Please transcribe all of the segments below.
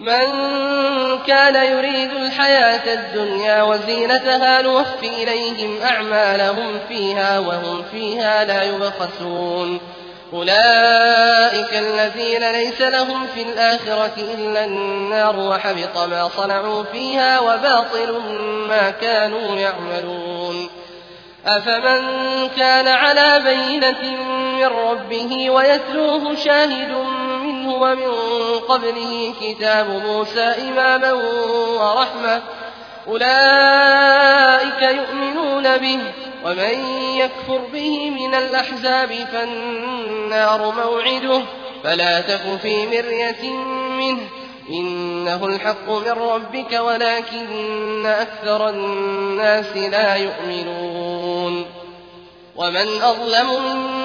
من كان يريد الحياة الدنيا وزينتها نوفي إليهم أعمالهم فيها وهم فيها لا يبخسون. أولئك الذين ليس لهم في الآخرة إلا النار وحبط ما صنعوا فيها وباطل ما كانوا يعملون. أفمن كان على بينة من ربه ويتلوه شاهد منه ومن قبله كتاب موسى إماما ورحمة. أولئك يؤمنون به ومن يكفر به من الأحزاب فالنار موعده. فلا تك في مرية منه. إنه الحق من ربك ولكن أكثر الناس لا يؤمنون. ومن أظلم ممن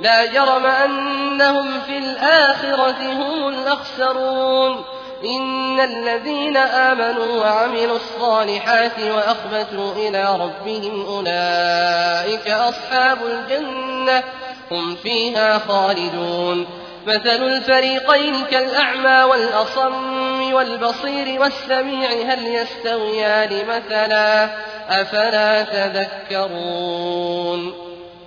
لا جرم أنهم في الآخرة هم الأخسرون. إن الذين آمنوا وعملوا الصالحات وأخبتوا إلى ربهم أولئك أصحاب الجنة هم فيها خالدون. مثل الفريقين كالأعمى والأصم والبصير والسميع هل يستويان مثلا؟ أفلا تذكرون.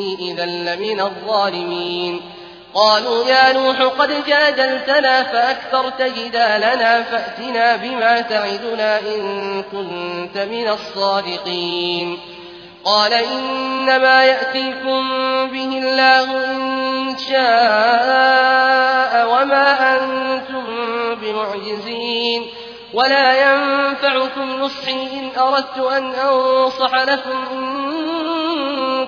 إني إذا لمن الظالمين. قالوا يا نوح قد جادلتنا فأكثرت جدالنا فأتنا بما تعدنا إن كنت من الصادقين. قال إنما يأتيكم به الله إن شاء وما أنتم بمعجزين. ولا ينفعكم نصحي إن أردت أن أنصح لكم إن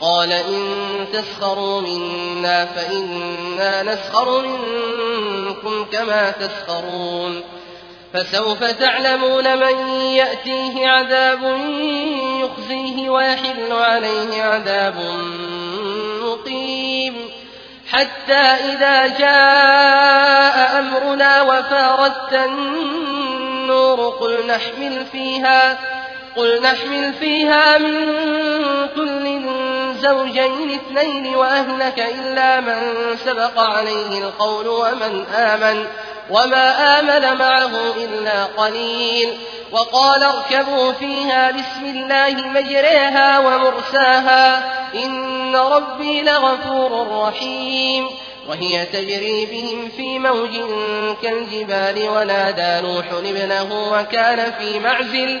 قال إن تسخروا منا فإنا نسخر منكم كما تسخرون فسوف تعلمون من يأتيه عذاب يخزيه ويحل عليه عذاب مقيم حتى إذا جاء أمرنا وفاردت النور قل نحمل فيها قل نحمل فيها من كل زوجين اثنين وأهلك إلا من سبق عليه القول ومن آمن وما آمن معه إلا قليل. وقال اركبوا فيها بسم الله مجريها ومرساها. إن ربي لغفور رحيم. وهي تجري بهم في موج كالجبال ونادى نوح ابنه وكان في معزل.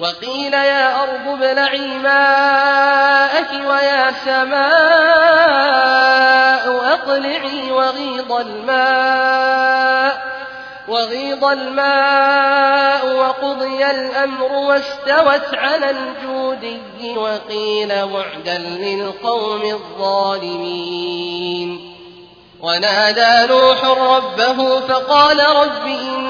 وقيل يا أرض ابلعي ماءك ويا سماء أقلعي وغيض الماء وغيض الماء وقضي الأمر واستوت على الجودي وقيل بعدا للقوم الظالمين. ونادى نوح ربه فقال رب إن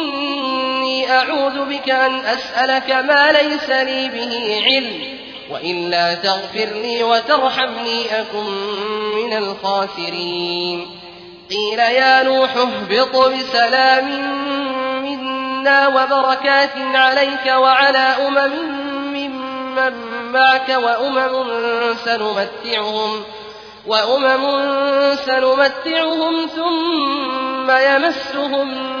أعوذ بك أن أسألك ما ليس لي به علم وإلا تغفر لي وترحمني أكن من الخاسرين. قيل يا نوح اهبط بسلام منا وبركات عليك وعلى أمم ممن معك وأمم سنمتعهم وأمم سنمتعهم ثم يمسهم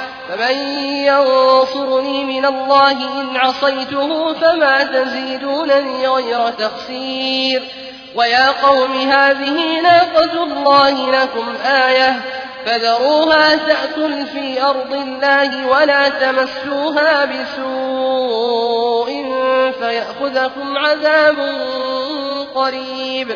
فمن ينصرني من الله إن عصيته فما تزيدونني غير تخسير ويا قوم هذه ناقة الله لكم آية فذروها تأكل في أرض الله ولا تمسوها بسوء فيأخذكم عذاب قريب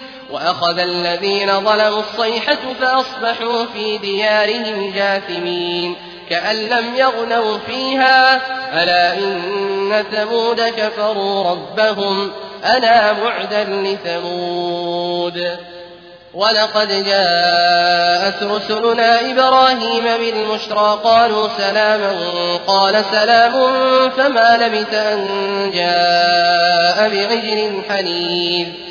وأخذ الذين ظلموا الصيحة فأصبحوا في ديارهم جاثمين كأن لم يغنوا فيها ألا إن ثمود كفروا ربهم ألا بعدا لثمود ولقد جاءت رسلنا إبراهيم بالمشرى قالوا سلاما قال سلام فما لبث أن جاء بعجل حنيذ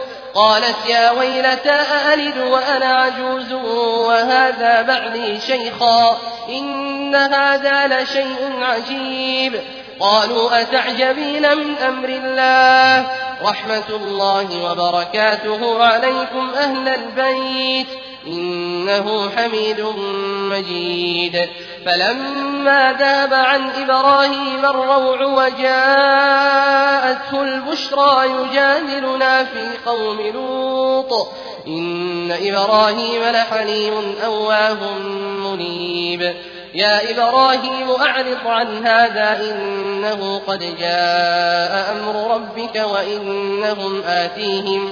قالت يا ويلتى أألد وأنا عجوز وهذا بعلي شيخا إن هذا لشيء عجيب قالوا أتعجبين من أمر الله رحمة الله وبركاته عليكم أهل البيت إنه حميد مجيد. فلما ذهب عن إبراهيم الروع وجاءته البشرى يجادلنا في قوم لوط. إن إبراهيم لحليم أواه منيب. يا إبراهيم أعرض عن هذا إنه قد جاء أمر ربك وإنهم آتيهم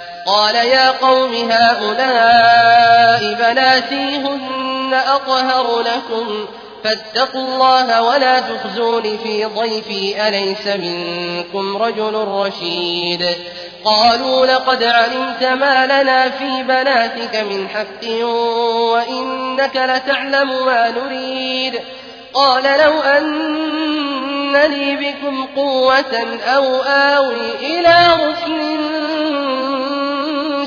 قال يا قوم هؤلاء بناتي هن أطهر لكم فاتقوا الله ولا تخزون في ضيفي أليس منكم رجل رشيد قالوا لقد علمت ما لنا في بناتك من حق وإنك لتعلم ما نريد قال لو أن لي بكم قوة أو آوي إلى ركن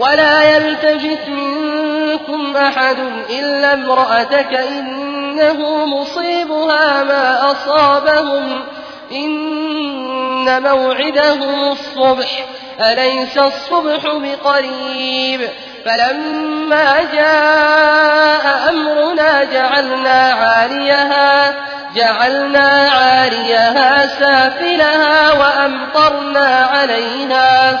ولا يلتفت منكم أحد إلا امرأتك إنه مصيبها ما أصابهم إن موعدهم الصبح أليس الصبح بقريب فلما جاء أمرنا جعلنا عاليها جعلنا عاليها سافلها وأمطرنا عليها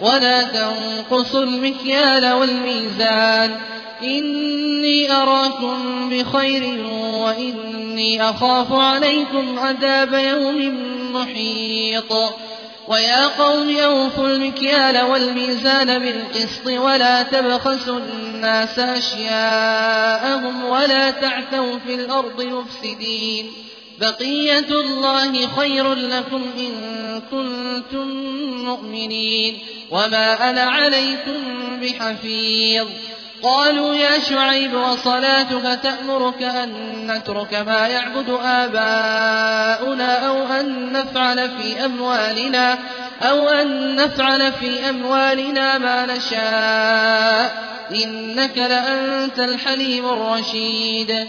ولا تنقصوا المكيال والميزان. إني أراكم بخير وإني أخاف عليكم عذاب يوم محيط. ويا قوم أوفوا المكيال والميزان بالقسط ولا تبخسوا الناس أشياءهم ولا تعثوا في الأرض مفسدين. بقية الله خير لكم إن كنتم مؤمنين وما أنا عليكم بحفيظ. قالوا يا شعيب وصلاتك تأمرك أن نترك ما يعبد آباؤنا أو أن نفعل في أموالنا أو أن نفعل في أموالنا ما نشاء. إنك لأنت الحليم الرشيد.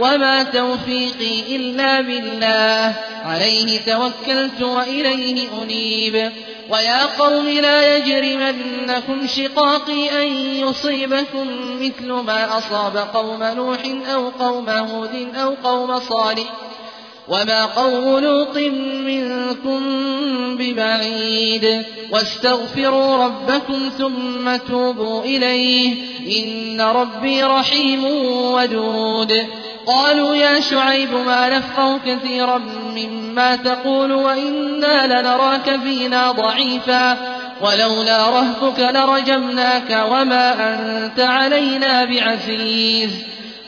وما توفيقي إلا بالله. عليه توكلت وإليه أنيب. ويا قوم لا يجرمنكم شقاقي أن يصيبكم مثل ما أصاب قوم نوح أو قوم هود أو قوم صالح. وما قوم لوط منكم ببعيد. واستغفروا ربكم ثم توبوا إليه. إن ربي رحيم ودود. قالوا يا شعيب ما نفقه كثيرا مما تقول وإنا لنراك فينا ضعيفا ولولا رهتك لرجمناك وما أنت علينا بعزيز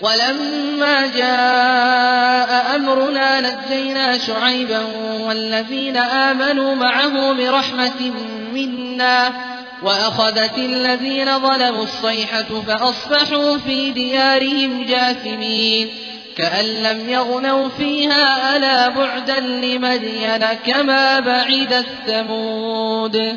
ولما جاء أمرنا نجينا شعيبا والذين آمنوا معه برحمة منا وأخذت الذين ظلموا الصيحة فأصبحوا في ديارهم جاثمين كأن لم يغنوا فيها ألا بعدا لمدين كما بعدت ثمود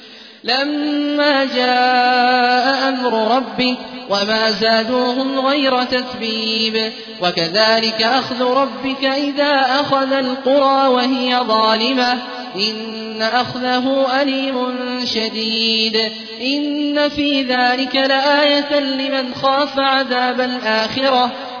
لما جاء أمر ربك وما زادوهم غير تتبيب. وكذلك أخذ ربك إذا أخذ القرى وهي ظالمة. إن أخذه أليم شديد. إن في ذلك لآية لمن خاف عذاب الآخرة.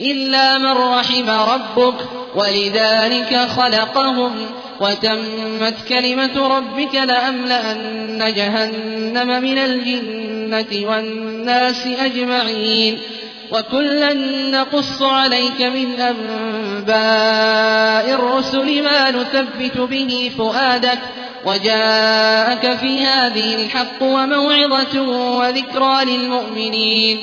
إلا من رحم ربك ولذلك خلقهم وتمت كلمة ربك لأملأن جهنم من الجنة والناس أجمعين وكلا نقص عليك من أنباء الرسل ما نثبت به فؤادك وجاءك في هذه الحق وموعظة وذكرى للمؤمنين